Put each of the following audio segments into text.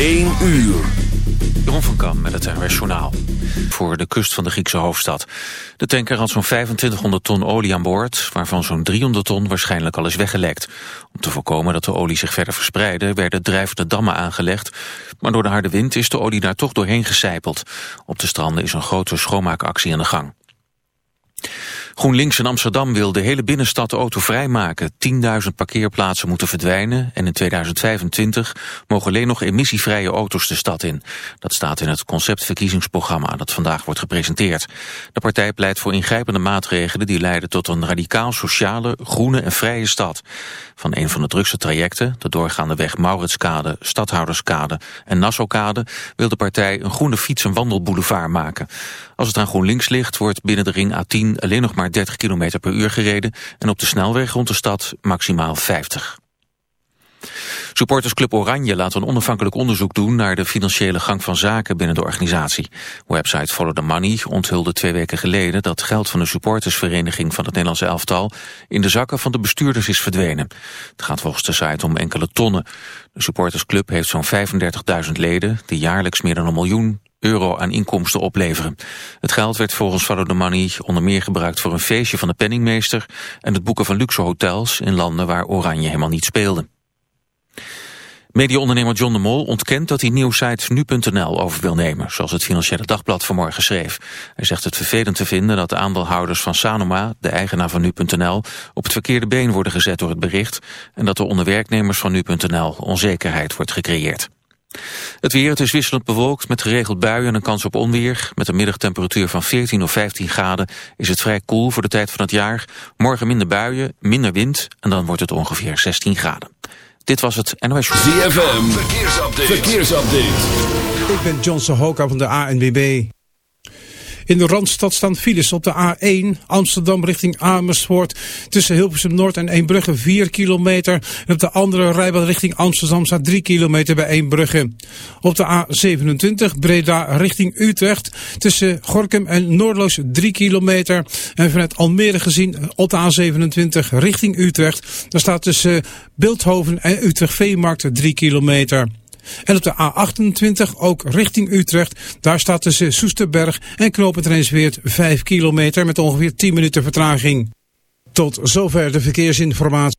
1 uur. Jeroen van Kam met het NWS Journaal. Voor de kust van de Griekse hoofdstad. De tanker had zo'n 2500 ton olie aan boord... waarvan zo'n 300 ton waarschijnlijk al is weggelekt. Om te voorkomen dat de olie zich verder verspreidde... werden drijvende dammen aangelegd. Maar door de harde wind is de olie daar toch doorheen gecijpeld. Op de stranden is een grote schoonmaakactie aan de gang. GroenLinks in Amsterdam wil de hele binnenstad autovrij maken. 10.000 parkeerplaatsen moeten verdwijnen en in 2025 mogen alleen nog emissievrije auto's de stad in. Dat staat in het conceptverkiezingsprogramma dat vandaag wordt gepresenteerd. De partij pleit voor ingrijpende maatregelen die leiden tot een radicaal sociale, groene en vrije stad. Van een van de drukste trajecten, de doorgaande weg Mauritskade, Stadhouderskade en Nassaukade, wil de partij een groene fiets- en wandelboulevard maken. Als het aan GroenLinks ligt, wordt binnen de ring A10 alleen nog maar 30 km per uur gereden en op de snelweg rond de stad maximaal 50. Supportersclub Oranje laat een onafhankelijk onderzoek doen naar de financiële gang van zaken binnen de organisatie. Website Follow the Money onthulde twee weken geleden dat geld van de supportersvereniging van het Nederlandse elftal in de zakken van de bestuurders is verdwenen. Het gaat volgens de site om enkele tonnen. De supportersclub heeft zo'n 35.000 leden die jaarlijks meer dan een miljoen euro aan inkomsten opleveren. Het geld werd volgens Follow the Money onder meer gebruikt voor een feestje van de penningmeester en het boeken van luxe hotels in landen waar Oranje helemaal niet speelde. Mediaondernemer John de Mol ontkent dat hij nieuwsite nu.nl over wil nemen, zoals het Financiële Dagblad vanmorgen schreef. Hij zegt het vervelend te vinden dat de aandeelhouders van Sanoma, de eigenaar van nu.nl, op het verkeerde been worden gezet door het bericht en dat er onder werknemers van nu.nl onzekerheid wordt gecreëerd. Het weer, het is wisselend bewolkt met geregeld buien en een kans op onweer. Met een middagtemperatuur van 14 of 15 graden is het vrij koel voor de tijd van het jaar. Morgen minder buien, minder wind en dan wordt het ongeveer 16 graden. Dit was het NOS Show. ZFM, verkeersupdate. verkeersupdate. Ik ben John Sohoka van de ANWB. In de Randstad staan files op de A1 Amsterdam richting Amersfoort. Tussen Hilversum Noord en Eembrugge 4 kilometer. En op de andere rijbaan richting Amsterdam staat 3 kilometer bij Eembrugge. Op de A27 Breda richting Utrecht. Tussen Gorkum en Noordloos 3 kilometer. En vanuit Almere gezien op de A27 richting Utrecht. Daar staat tussen Beeldhoven en Utrecht Veemarkt 3 kilometer. En op de A28 ook richting Utrecht. Daar staat tussen Soesterberg en Rijnsweert 5 kilometer met ongeveer 10 minuten vertraging. Tot zover de verkeersinformatie.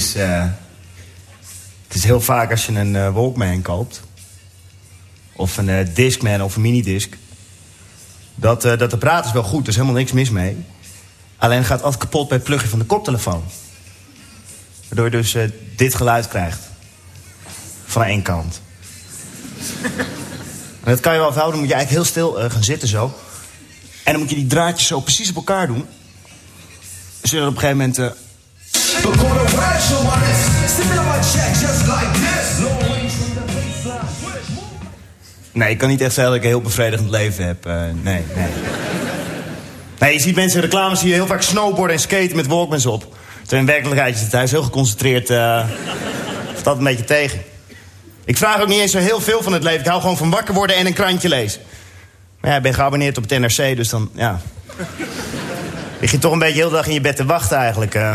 Uh, het is heel vaak als je een uh, Walkman koopt... of een uh, Discman of een minidisc... Dat, dat apparaat is wel goed, er is helemaal niks mis mee. Alleen gaat altijd kapot bij het pluggen van de koptelefoon. Waardoor je dus dit geluid krijgt. Van één kant. en dat kan je wel afhouden, dan moet je eigenlijk heel stil gaan zitten zo. En dan moet je die draadjes zo precies op elkaar doen. Zodat op een gegeven moment... Nee, ik kan niet echt zeggen dat ik een heel bevredigend leven heb. Uh, nee, nee. Nee, je ziet mensen in reclames zie je heel vaak snowboarden en skaten met walkmans op. Terwijl in werkelijkheid is het thuis heel geconcentreerd. Uh, dat een beetje tegen. Ik vraag ook niet eens zo heel veel van het leven. Ik hou gewoon van wakker worden en een krantje lezen. Maar ja, ik ben geabonneerd op het NRC, dus dan, ja... Lig je toch een beetje heel de dag in je bed te wachten eigenlijk. Uh.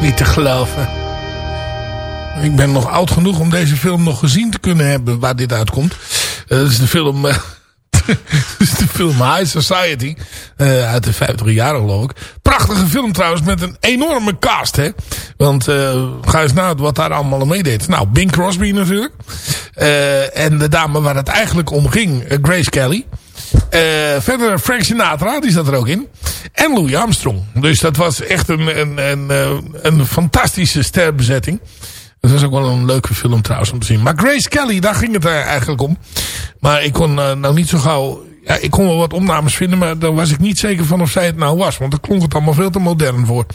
Niet te geloven. Ik ben nog oud genoeg om deze film nog gezien te kunnen hebben waar dit uitkomt. Eh, dat is de film... eh, is de film High Society. eh, uit de 50 jaren geloof ik. Prachtige film trouwens met een enorme cast. Hè? Want ga eens na wat daar allemaal mee deed. Nou, Bing Crosby natuurlijk. En de dame waar het eigenlijk om ging. Grace Kelly. Eh, verder Frank Sinatra, die zat er ook in. En Louis Armstrong. Dus dat was echt een, een, een, eh, een fantastische sterbezetting. Dat was ook wel een leuke film trouwens om te zien. Maar Grace Kelly, daar ging het eh, eigenlijk om. Maar ik kon nou niet zo gauw ja, ik kon wel wat opnames vinden, maar daar was ik niet zeker van of zij het nou was. Want daar klonk het allemaal veel te modern voor.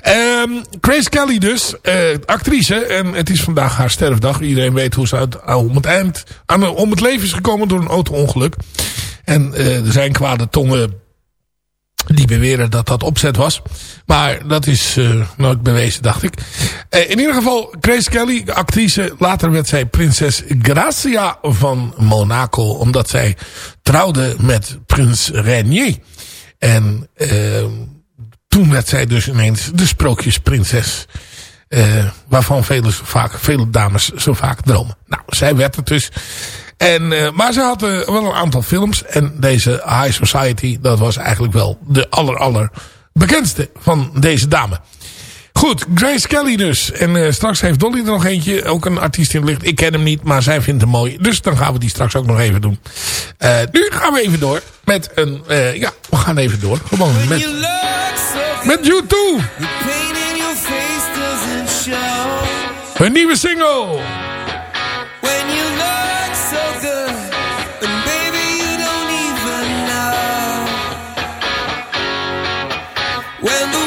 Ehm Grace Kelly dus, eh, actrice. En het is vandaag haar sterfdag. Iedereen weet hoe ze uit, om, het eind, aan, om het leven is gekomen door een auto-ongeluk. En uh, er zijn kwade tongen die beweren dat dat opzet was. Maar dat is uh, nooit bewezen, dacht ik. Uh, in ieder geval, Grace Kelly, actrice. Later werd zij prinses Gracia van Monaco. Omdat zij trouwde met prins Renier. En uh, toen werd zij dus ineens de sprookjesprinses. waarvan vele, vaak, vele dames zo vaak dromen. Nou, zij werd het dus. En, uh, maar ze had uh, wel een aantal films. En deze High Society, dat was eigenlijk wel de aller, aller bekendste van deze dame. Goed, Grace Kelly dus. En uh, straks heeft Dolly er nog eentje. Ook een artiest in het licht. Ik ken hem niet, maar zij vindt hem mooi. Dus dan gaan we die straks ook nog even doen. nu gaan we even door met een... ja, we gaan even door. Gewoon met... Met U2. Een nieuwe single. When the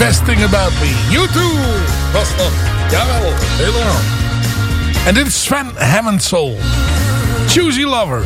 best thing about me. You too. Was dat? Jawel. En dit is Sven Hammond Soul. Choosy Lover.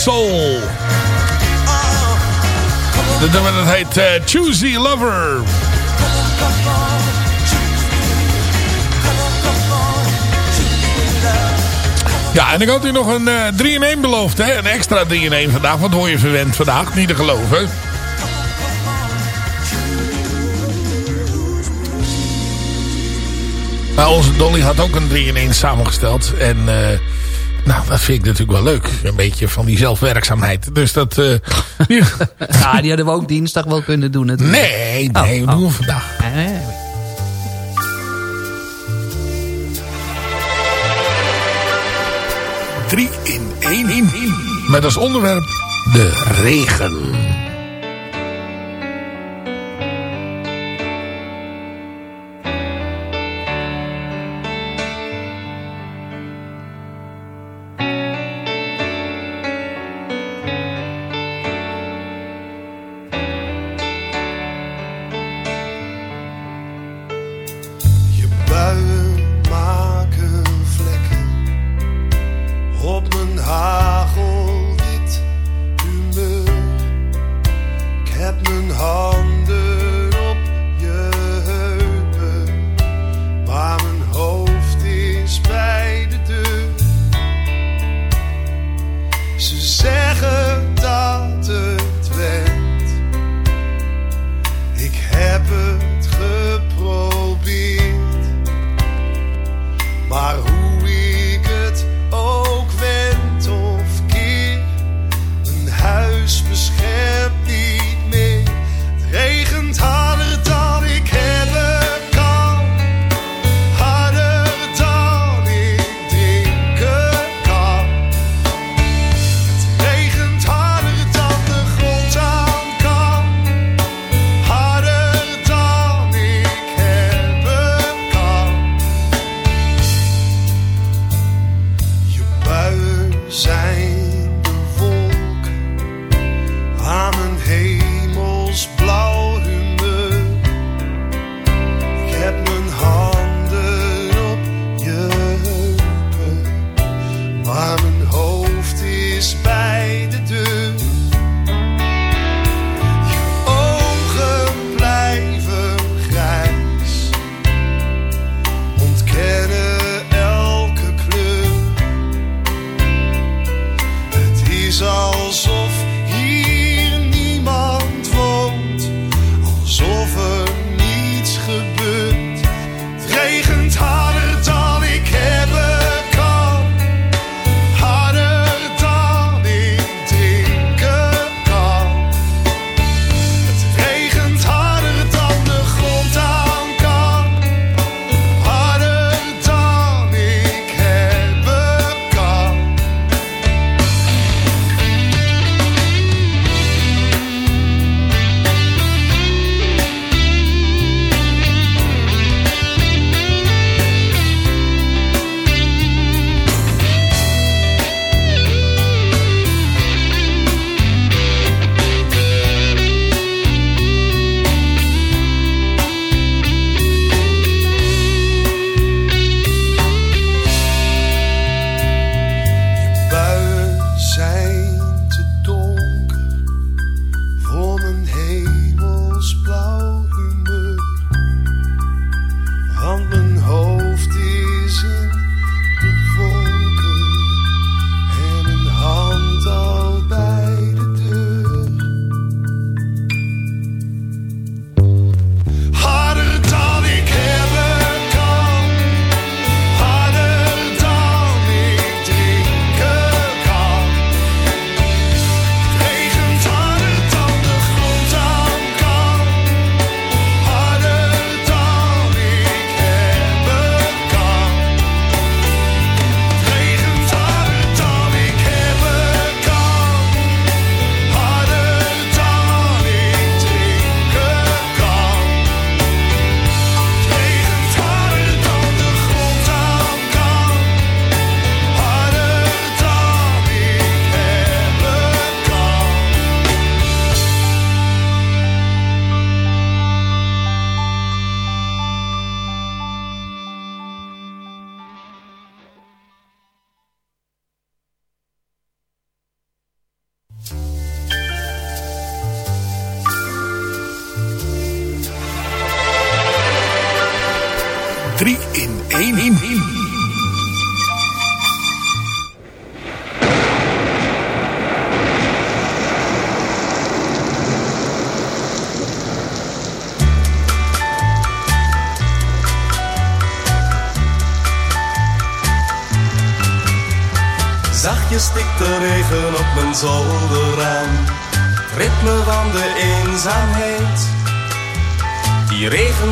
Soul. De nummer dat heet uh, Choosy Lover. Ja, en ik had u nog een uh, 3 in 1 beloofd, hè? Een extra 3 in 1 vandaag. Wat hoor je verwend vandaag? Niet te geloven. Nou, onze Dolly had ook een 3 in 1 samengesteld. En uh, nou, dat vind ik natuurlijk wel leuk. Een beetje van die zelfwerkzaamheid. Dus dat... Uh, die... ja, die hadden we ook dinsdag wel kunnen doen natuurlijk. Nee, nee, oh, we doen oh. vandaag. Nee. Drie in één. Met als onderwerp de regen.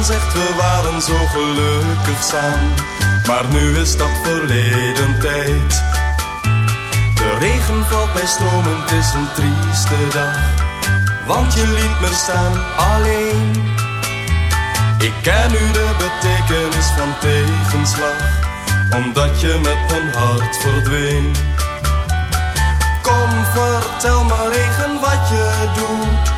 Zegt we waren zo gelukkig samen. Maar nu is dat verleden tijd. De regen valt bij stromen, het is een trieste dag. Want je liet me staan alleen. Ik ken nu de betekenis van tegenslag. Omdat je met mijn hart verdween. Kom, vertel me regen wat je doet.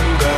and go.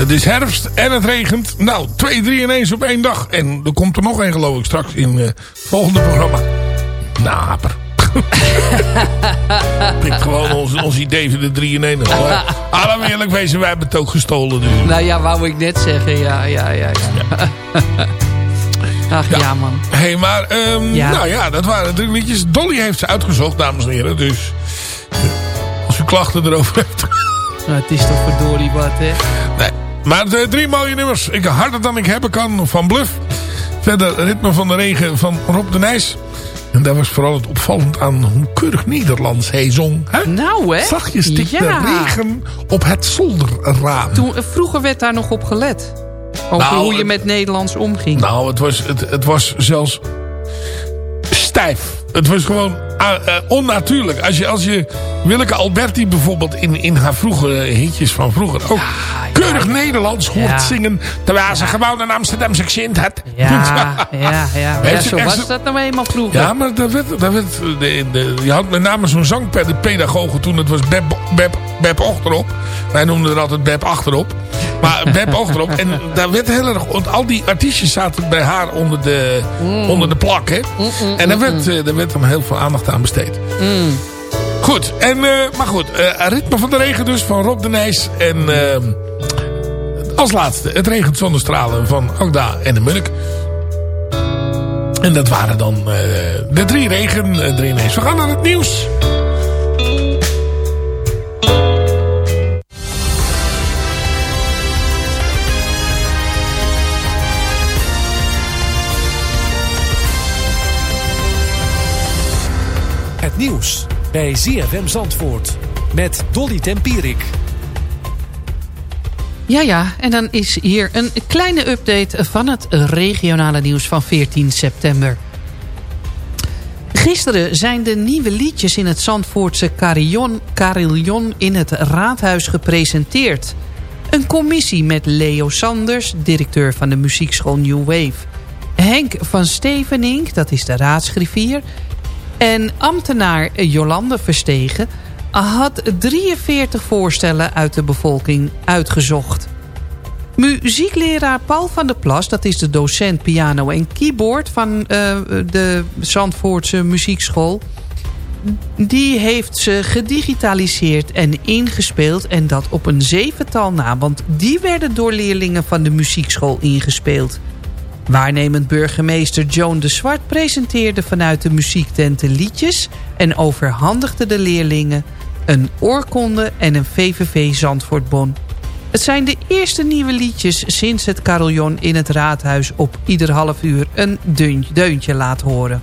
Het is herfst en het regent. Nou, twee, drie ineens op één dag. En er komt er nog één geloof ik straks in uh, het volgende programma. Naper. Pikt gewoon ons, ons idee van de drie in één. Allemaal eerlijk wezen, wij hebben het ook gestolen. Dus. Nou ja, wou ik net zeggen. Ja, ja, ja. ja. Ach ja, man. Hé, hey, maar um, ja. nou ja, dat waren drie liedjes. Dolly heeft ze uitgezocht, dames en heren. Dus als u klachten erover hebt. Nou, het is toch verdorie wat, hè? Nee. Maar de drie mooie nummers. Ik harder dan ik hebben kan van Bluff. Verder Ritme van de Regen van Rob de Nijs. En daar was vooral het opvallend aan hoe keurig Nederlands hij zong. Hè? Nou hè? Zachtjes stikte ja. regen op het zolderraam. Toen, vroeger werd daar nog op gelet. Over nou, hoe je met Nederlands omging. Nou, het was, het, het was zelfs stijf. Het was gewoon uh, uh, onnatuurlijk. Als je, als je Willeke Alberti bijvoorbeeld in, in haar vroegere hitjes van vroeger ook ja, keurig ja, Nederlands hoort ja. zingen. Terwijl ze gewoon een Amsterdamse accent had. Ja, ja, ja. zo was dat nou eenmaal vroeger. Ja, maar dat werd, dat werd, de, de, je had met name zo'n zangpedagoge toen. Het was Beb, Beb, Beb Ochterop. Wij noemden er altijd Beb Achterop. Maar Beb Ochterop. En daar werd heel erg... Want al die artiestjes zaten bij haar onder de, mm. onder de plak. Hè? Mm, mm, en daar werd, uh, daar werd hem heel veel aandacht aan besteed. Goed, en, uh, maar goed. Uh, Ritme van de Regen dus van Rob de Nijs. En uh, als laatste Het regent zonnestralen van Agda en de Munnik. En dat waren dan de drie regen, drie ineens. We gaan naar het nieuws. Nieuws bij ZFM Zandvoort met Dolly Tempierik. Ja, ja, en dan is hier een kleine update van het regionale nieuws van 14 september. Gisteren zijn de nieuwe liedjes in het Zandvoortse Carillon, Carillon in het Raadhuis gepresenteerd. Een commissie met Leo Sanders, directeur van de muziekschool New Wave. Henk van Stevenink, dat is de raadsgriffier... En ambtenaar Jolande Verstegen had 43 voorstellen uit de bevolking uitgezocht. Muziekleraar Paul van der Plas, dat is de docent piano en keyboard van uh, de Zandvoortse muziekschool... die heeft ze gedigitaliseerd en ingespeeld en dat op een zevental na... want die werden door leerlingen van de muziekschool ingespeeld... Waarnemend burgemeester Joan de Zwart presenteerde vanuit de muziektenten liedjes... en overhandigde de leerlingen een oorkonde en een VVV Zandvoortbon. Het zijn de eerste nieuwe liedjes sinds het carillon in het raadhuis... op ieder half uur een deuntje laat horen.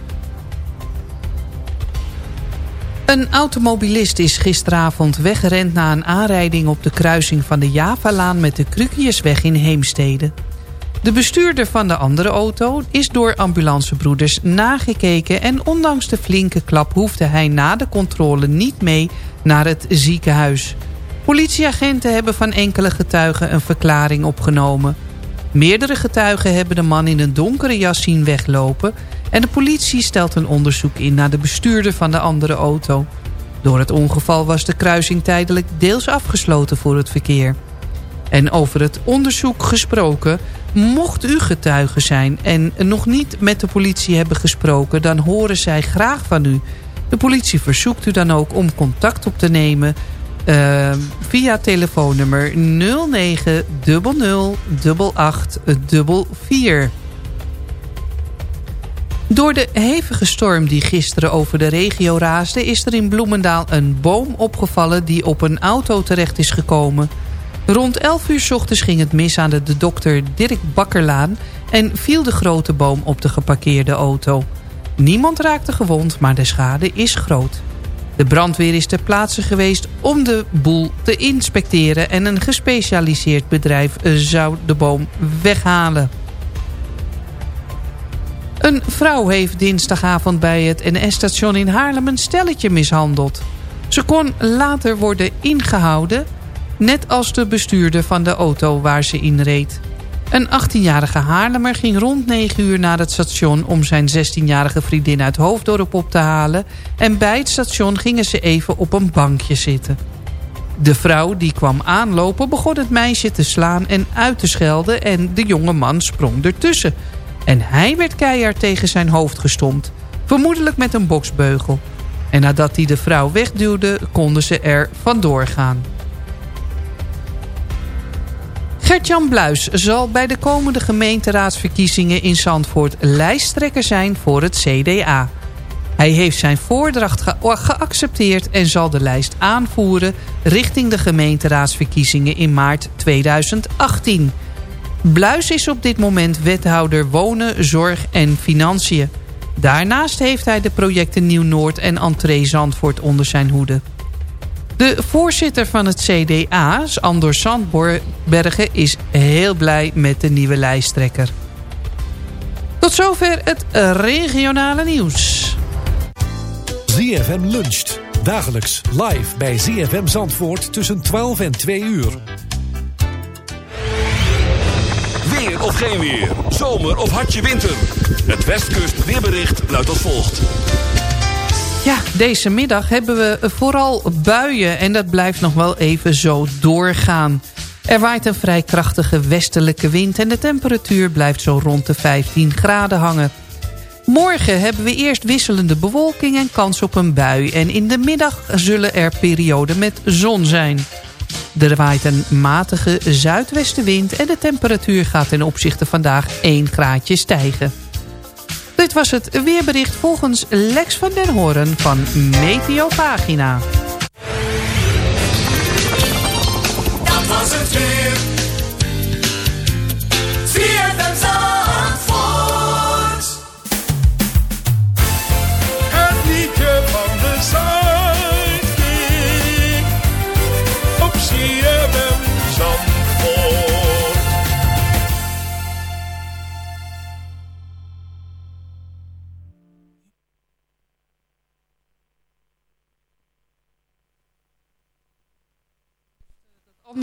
Een automobilist is gisteravond weggerend na een aanrijding op de kruising van de Javalaan met de Krukjesweg in Heemstede. De bestuurder van de andere auto is door ambulancebroeders nagekeken... en ondanks de flinke klap hoefde hij na de controle niet mee naar het ziekenhuis. Politieagenten hebben van enkele getuigen een verklaring opgenomen. Meerdere getuigen hebben de man in een donkere jas zien weglopen... en de politie stelt een onderzoek in naar de bestuurder van de andere auto. Door het ongeval was de kruising tijdelijk deels afgesloten voor het verkeer. En over het onderzoek gesproken... Mocht u getuige zijn en nog niet met de politie hebben gesproken... dan horen zij graag van u. De politie verzoekt u dan ook om contact op te nemen... Uh, via telefoonnummer 0900 8844. Door de hevige storm die gisteren over de regio raasde... is er in Bloemendaal een boom opgevallen die op een auto terecht is gekomen... Rond 11 uur ochtends ging het mis aan de, dokter Dirk Bakkerlaan... en viel de grote boom op de geparkeerde auto. Niemand raakte gewond, maar de schade is groot. De brandweer is ter plaatse geweest om de boel te inspecteren... en een gespecialiseerd bedrijf zou de boom weghalen. Een vrouw heeft dinsdagavond bij het NS-station in Haarlem een stelletje mishandeld. Ze kon later worden ingehouden net als de bestuurder van de auto waar ze in reed. Een 18-jarige Haarlemmer ging rond 9 uur naar het station... om zijn 16-jarige vriendin uit Hoofddorp op te halen... en bij het station gingen ze even op een bankje zitten. De vrouw die kwam aanlopen begon het meisje te slaan en uit te schelden... en de jonge man sprong ertussen. En hij werd keihard tegen zijn hoofd gestompt. Vermoedelijk met een boksbeugel. En nadat hij de vrouw wegduwde, konden ze er vandoor gaan. Gertjan Bluis zal bij de komende gemeenteraadsverkiezingen in Zandvoort lijsttrekker zijn voor het CDA. Hij heeft zijn voordracht geaccepteerd en zal de lijst aanvoeren richting de gemeenteraadsverkiezingen in maart 2018. Bluis is op dit moment wethouder wonen, zorg en financiën. Daarnaast heeft hij de projecten Nieuw-Noord en Entree Zandvoort onder zijn hoede. De voorzitter van het CDA, Andor Sandbergen, is heel blij met de nieuwe lijsttrekker. Tot zover het regionale nieuws. ZFM luncht. Dagelijks live bij ZFM Zandvoort tussen 12 en 2 uur. Weer of geen weer. Zomer of hartje winter. Het Westkust weerbericht luidt als volgt. Ja, deze middag hebben we vooral buien en dat blijft nog wel even zo doorgaan. Er waait een vrij krachtige westelijke wind en de temperatuur blijft zo rond de 15 graden hangen. Morgen hebben we eerst wisselende bewolking en kans op een bui. En in de middag zullen er perioden met zon zijn. Er waait een matige zuidwestenwind en de temperatuur gaat ten opzichte vandaag 1 graadje stijgen. Dit was het weerbericht volgens Lex van den Hoorn van Meteopagina. Dat was het weer.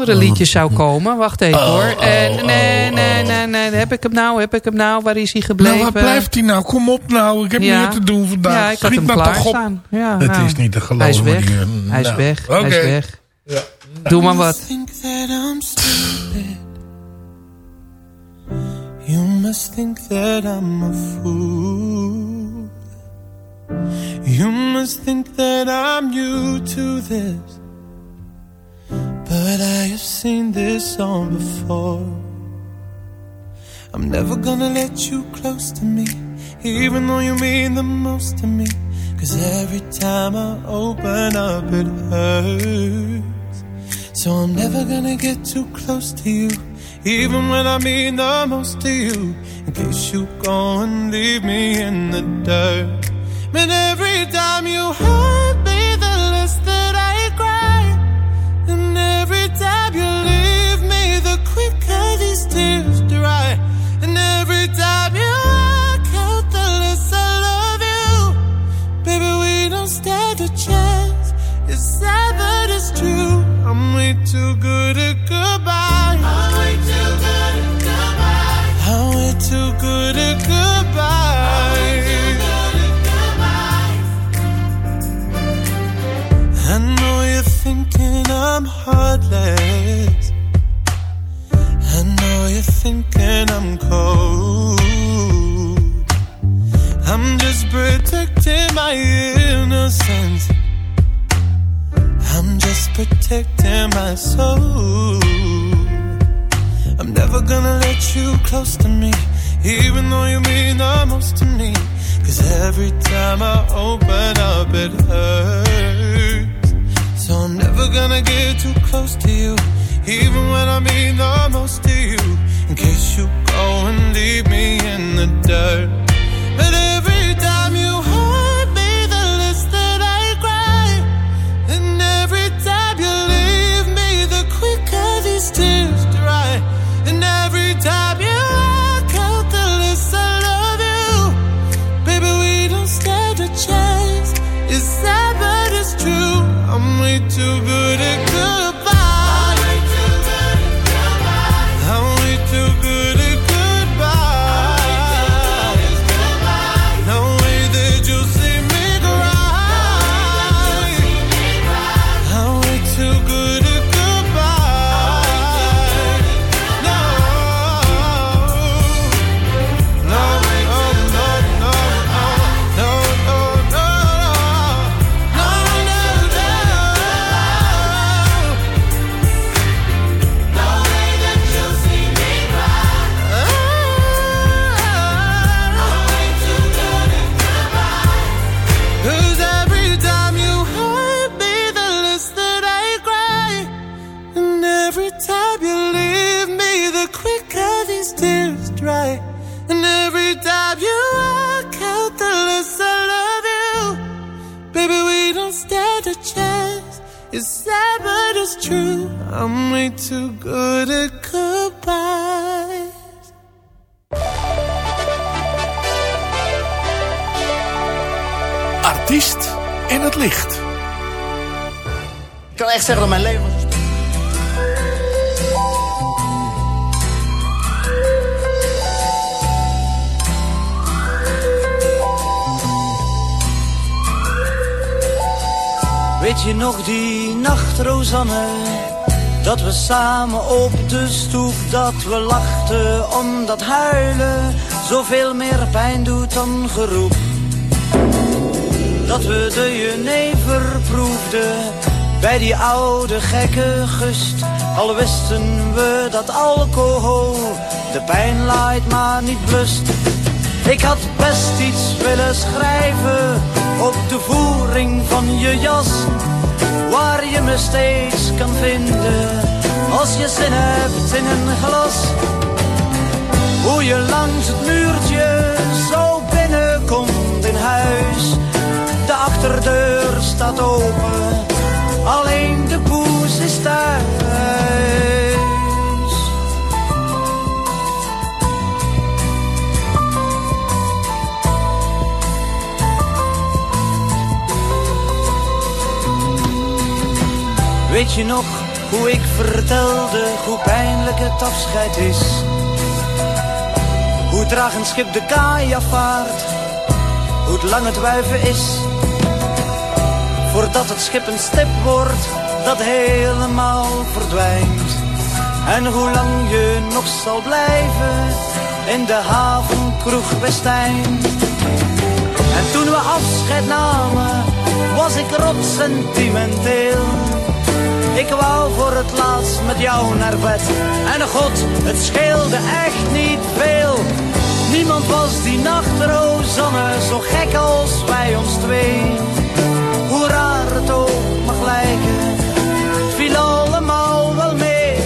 Andere liedje zou komen. Wacht even Oh, hoor. oh, En, oh, nee, nee, nee, nee. Heb ik hem nou? Heb ik hem nou? Waar is hij gebleven? Nou, waar blijft hij nou? Kom op nou. Ik heb Ja. meer te doen vandaag. Ja, ik had Schiet hem nou toch op. klaarstaan. Ja, Het nou. is niet te geloven. Hij is weg. die, eh, Hij is nou, weg. Oké. Hij is weg. Ja. Doe maar wat. think that I'm stupid. You must think that I'm a fool. You must think that I'm new to this. But I have seen this song before. I'm never gonna let you close to me, even though you mean the most to me. Cause every time I open up, it hurts. So I'm never gonna get too close to you, even when I mean the most to you. In case you go and leave me in the dirt. But every time you hurt me, the less that I cry. And every time you leave Zeggen dat mijn leven Weet je nog die nacht, Rosanne? Dat we samen op de stoep, dat we lachten omdat huilen zoveel meer pijn doet dan geroep. Dat we de jenever proefden bij die oude gekke gust. Al wisten we dat alcohol de pijn laait maar niet blust. Ik had best iets willen schrijven op de voering van je jas. Waar je me steeds kan vinden als je zin hebt in een glas. Hoe je langs het muurtje zo binnenkomt in huis. De achterdeur staat open, alleen de poes is thuis. Weet je nog hoe ik vertelde hoe pijnlijk het afscheid is? Hoe traag een schip de kaai afvaart, hoe lang het wuiven is. Voordat het schip een stip wordt, dat helemaal verdwijnt. En hoe lang je nog zal blijven in de havenkroeg Westijn. En toen we afscheid namen, was ik rot sentimenteel. Ik wou voor het laatst met jou naar bed. En god, het scheelde echt niet veel. Niemand was die nacht, Rosanne, zo gek als wij ons twee. Hoe raar het ook mag lijken, viel allemaal wel mee.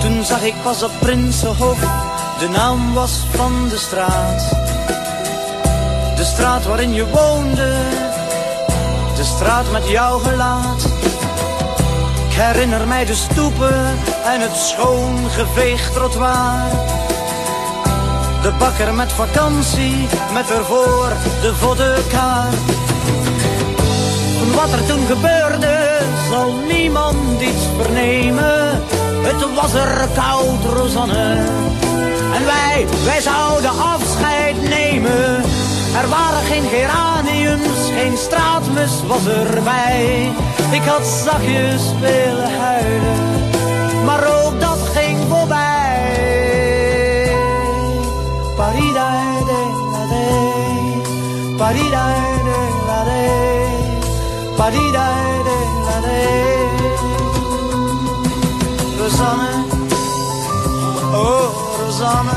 Toen zag ik pas op Prinsenhof, de naam was van de straat. De straat waarin je woonde, de straat met jouw gelaat. Herinner mij de stoepen en het schoon geveegd trottoir. De bakker met vakantie, met ervoor de. Van wat er toen gebeurde, zal niemand iets vernemen. Het was er koud, Rosanne. En wij, wij zouden afscheid nemen. Er waren geen geraniums, geen straatmus was erbij. Ik had zachtjes willen huilen, maar ook dat ging voorbij. Parida de la de, parida de la de, parida la de. Rosanne, oh Rosanne,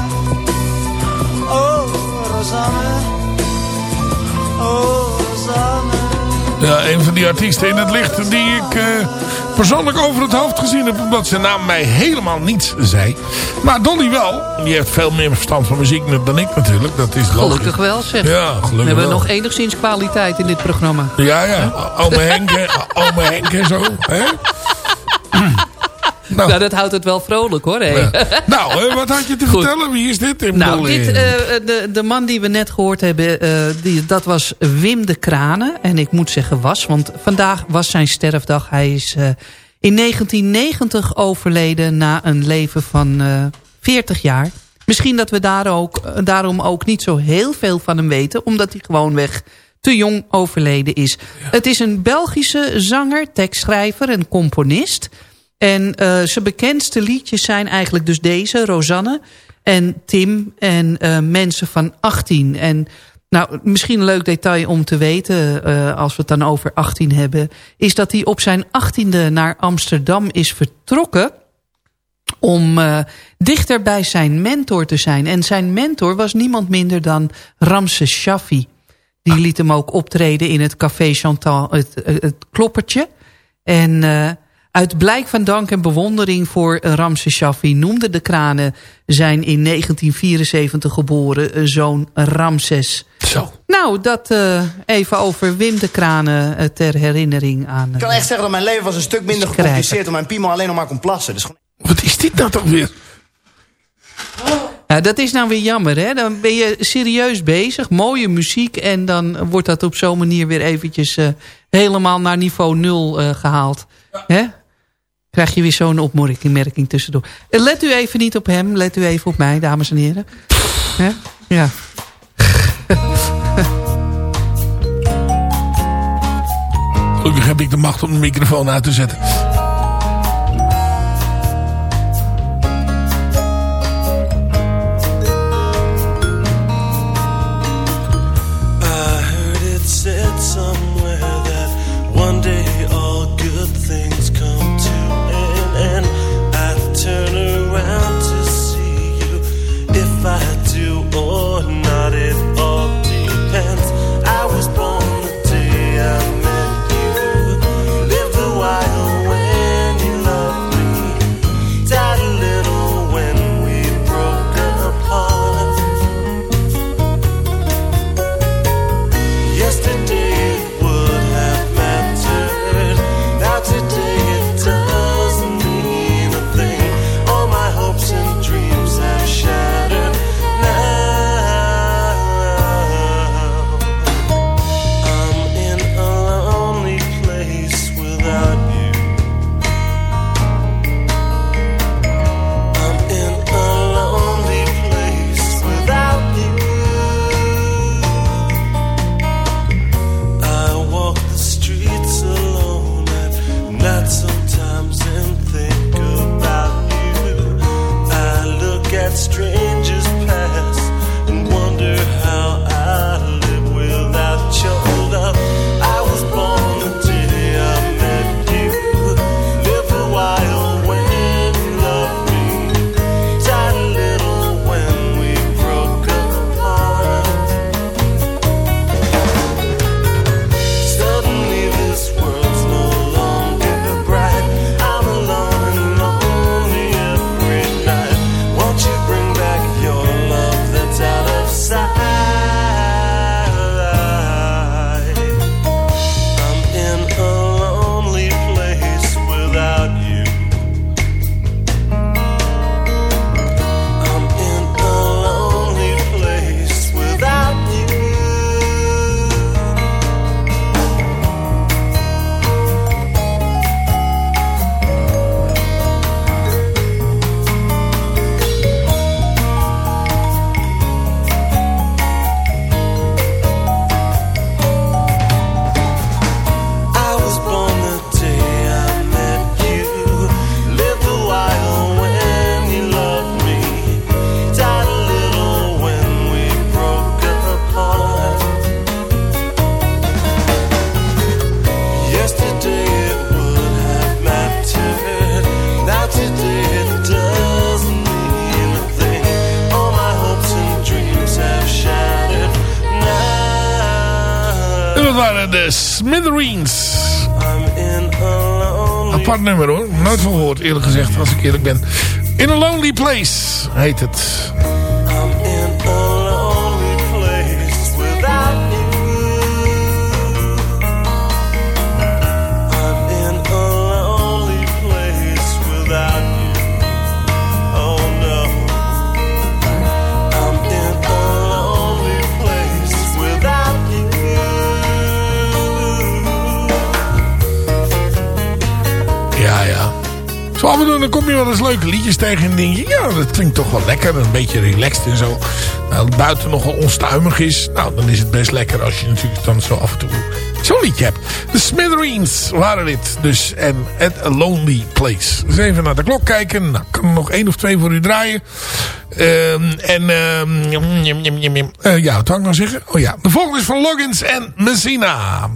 oh Rosanne, Ja, een van die artiesten in het licht die ik eh, persoonlijk over het hoofd gezien heb. Omdat zijn naam mij helemaal niets zei. Maar Dolly wel. Die heeft veel meer verstand van muziek dan ik natuurlijk. Dat is logisch. Gelukkig wel, zeg. Ja, gelukkig We hebben wel. nog enigszins kwaliteit in dit programma. Ja, ja. Ome Henk, en- ome Henk en zo. Hè? Nou, dat houdt het wel vrolijk hoor. Nou, wat had je te Goed. vertellen? Wie is dit? Ik Nou, dit, eh, eh, de, de man die we net gehoord hebben, eh, die, dat was Wim de Kranen. En ik moet zeggen was, want vandaag was zijn sterfdag. Hij is eh, in 1990 overleden na een leven van eh 40 jaar. Misschien dat we daar ook, eh, daarom ook niet zo heel veel van hem weten. Omdat hij gewoonweg te jong overleden is. Het is een Belgische zanger, tekstschrijver en componist. En eh, zijn bekendste liedjes zijn eigenlijk dus deze, Rosanne en Tim en eh, mensen van 18. En nou, misschien een leuk detail om te weten, eh, als we het dan over 18 hebben... is dat hij op zijn 18e naar Amsterdam is vertrokken om eh, dichter bij zijn mentor te zijn. En zijn mentor was niemand minder dan Ramses Shaffi. Die liet hem ook optreden in het Café Chantal, het, het Kloppertje. En uh, uit blijk van dank en bewondering voor Ramses Shaffi... noemde de kranen zijn in 1974 geboren zoon Ramses. Zo. Nou, dat uh, even over Wim de Kranen uh, ter herinnering aan... Ik kan echt zeggen dat mijn leven was een stuk minder gecompliceerd... om mijn piemel alleen nog maar kon plassen. Dus gewoon... Wat is dit nou toch weer? Ja, dat is nou weer jammer, hè? Dan ben je serieus bezig, mooie muziek... en dan wordt dat op zo'n manier weer eventjes uh, helemaal naar niveau nul uh, gehaald. Ja. Hè? Krijg je weer zo'n opmerking tussendoor. Let u even niet op hem, let u even op mij, dames en heren. Hè? Ja. Gelukkig heb ik de macht om de microfoon uit te zetten. Eerlijk gezegd als ik eerlijk ben. In a Lonely Place heet het. Dan kom je wel eens leuke liedjes tegen en denk je, ja, dat klinkt toch wel lekker. Een beetje relaxed en zo. Nou, buiten nogal onstuimig is, nou, dan is het best lekker als je natuurlijk dan zo af en toe zo'n liedje hebt. De Smithereens waren dit dus. En At a Lonely Place. Dus even naar de klok kijken. Nou, kan er nog één of twee voor u draaien. Um, en um, uh, ja, wat ik nou zeggen? Oh ja, de volgende is van Loggins en Messina.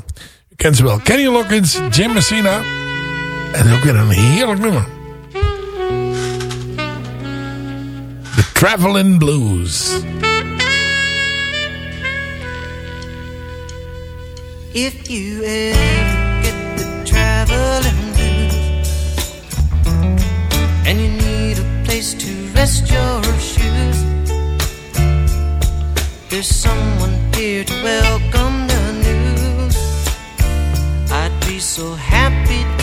U kent ze wel. Kenny Loggins, Jim Messina. En ook weer een heerlijk nummer. Traveling Blues. If you ever get the traveling blues and you need a place to rest your shoes, there's someone here to welcome the news. I'd be so happy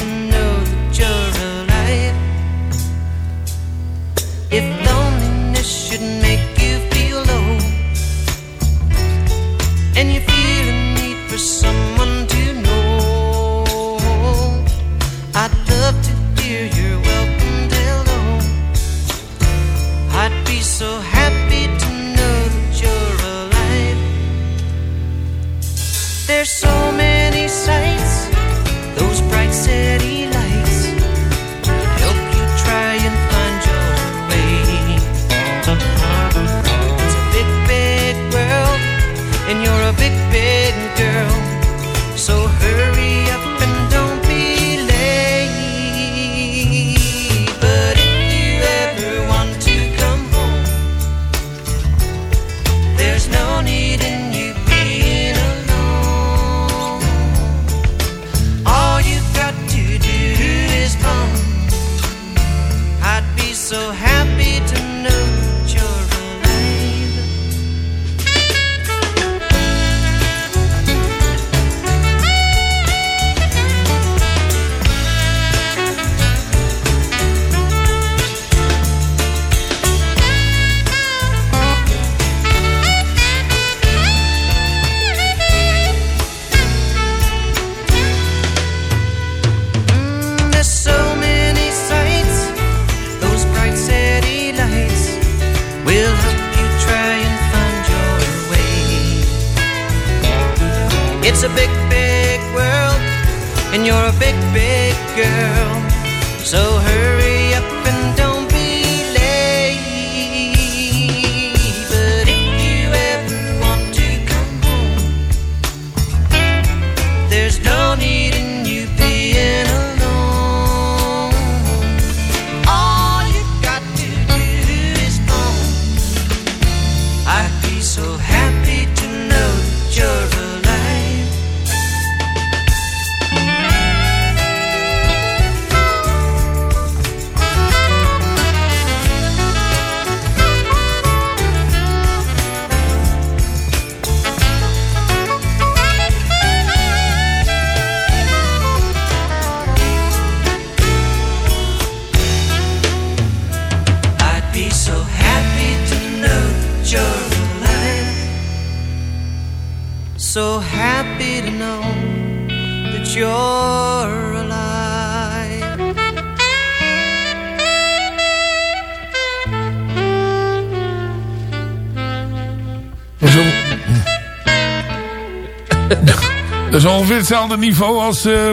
ongeveer hetzelfde niveau als eh,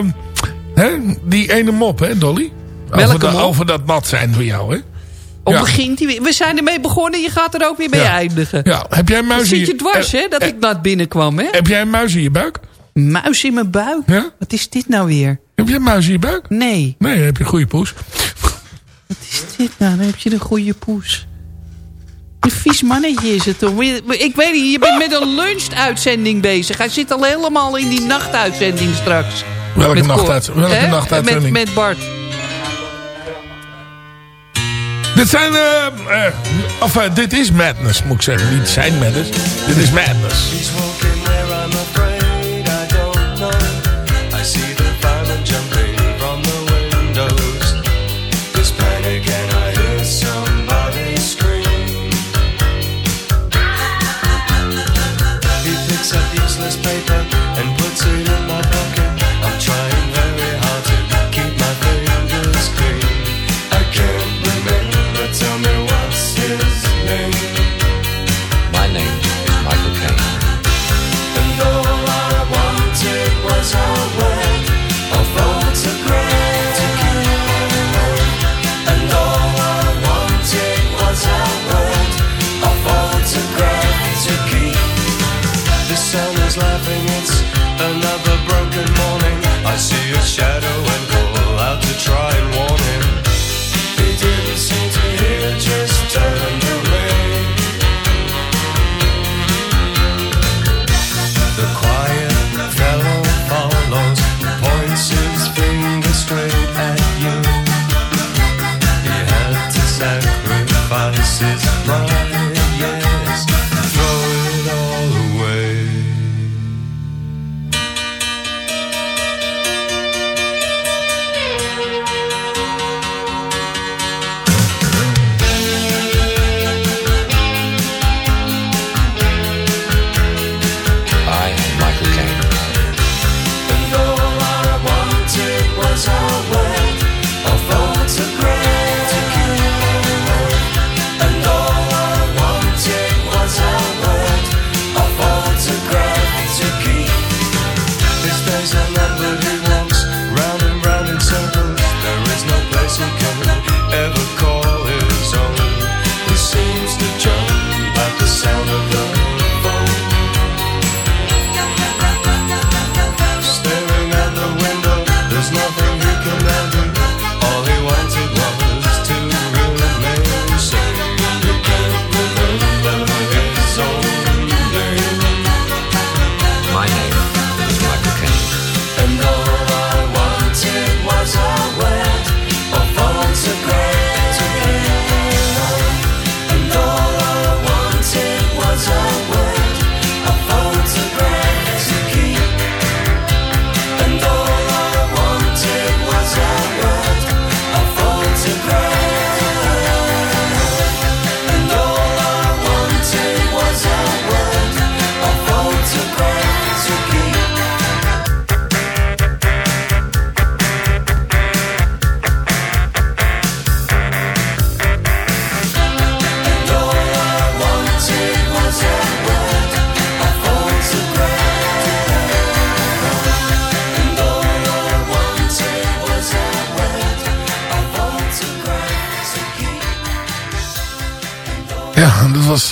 hè, die ene mop, hè Dolly? Welke over, dat- mop? over dat nat zijn van jou, hè? Ja. begint hij. We zijn ermee begonnen, je gaat er ook weer mee Ja. eindigen. Ja, heb jij een muis in zit je je- dwars, eh, hè, dat eh, ik nat binnenkwam, hè? Heb jij een muis in je buik? Muis in mijn buik? Ja? Wat is dit nou weer? Heb jij een muis in je buik? Nee. Nee, heb je een goede poes. Wat is dit nou? Dan heb je een goede poes. Een vies mannetje is het toch? Ik weet niet, je bent met een lunchuitzending bezig. Hij zit al helemaal in die nachtuitzending straks. Welke Met Cor. nachtuit- welke nachtuitzending? Met, met Bart. Dit zijn, eh, eh, of eh, dit is madness, moet ik zeggen. Niet zijn madness. Dit is madness.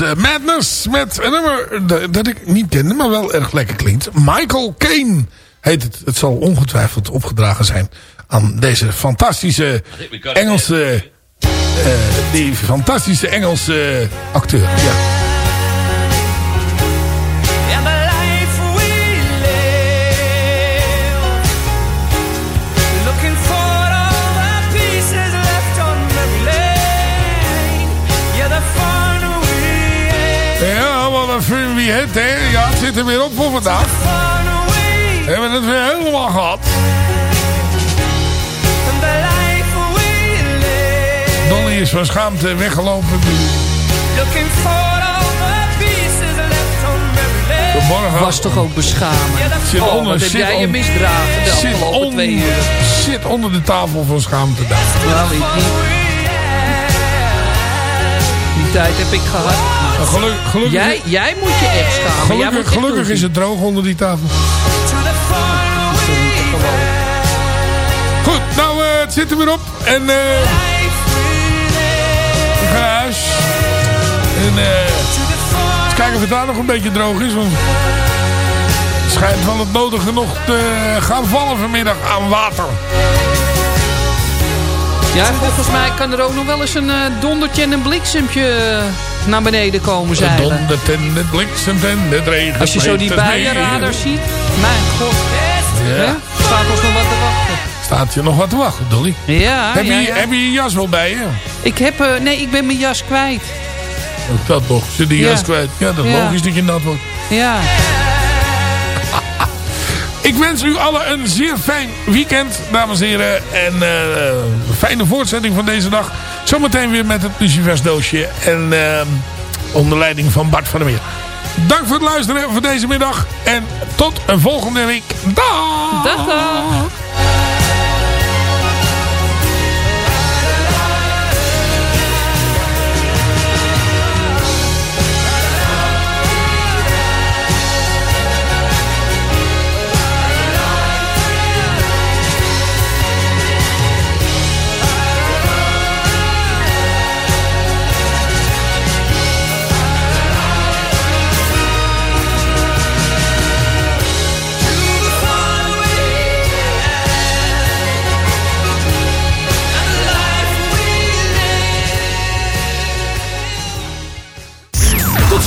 Eh, Madness met een nummer dat, ik niet kende, maar wel erg lekker klinkt. Michael Caine heet het. Het zal ongetwijfeld opgedragen zijn aan deze fantastische Engelse... eh, die fantastische Engelse acteur. Ja. Hè. Ja, het zit er weer op voor vandaag. We hebben het weer helemaal gehad. Dolly is van schaamte weggelopen. Vanmorgen Was toch ook beschamend. Zit oh, onder, zit jij je misdragen de zit, afgelopen on- twee uur? zit onder de tafel van schaamte daar. Ik niet. Tijd heb ik gehad. Nou, geluk- gelukkig, Jij, jij moet je echt schamen. Gelukkig, echt gelukkig doen. is het droog onder die tafel. Goed, nou, eh, het zit er weer op. En eh ik ga naar huis. En eh eens kijken of het daar nog een beetje droog is. Want het schijnt van het nodige nog te gaan vallen vanmiddag aan water. Ja, volgens mij kan er ook nog wel eens een eh, dondertje en een bliksempje naar beneden komen Het zeilen. dondert en het bliksemt en het regent. Als je zo die bijenradar ziet. Mijn god. Ja. Hè? Staat ons nog wat te wachten. Staat je nog wat te wachten, Dolly? Ja, heb, ja, je, ja. heb je je jas wel bij je? Ik heb... eh, nee, ik ben mijn jas kwijt. Dat nog. Zit die Ja. jas kwijt? Ja, dat is logisch dat je nat wordt. Ja. Ik wens u allen een zeer fijn weekend, dames en heren. En eh, een fijne voortzetting van deze dag. Zometeen weer met het Lucifers doosje. En eh, onder leiding van Bart van der Meer. Dank voor het luisteren voor deze middag. En tot een volgende week. Dag.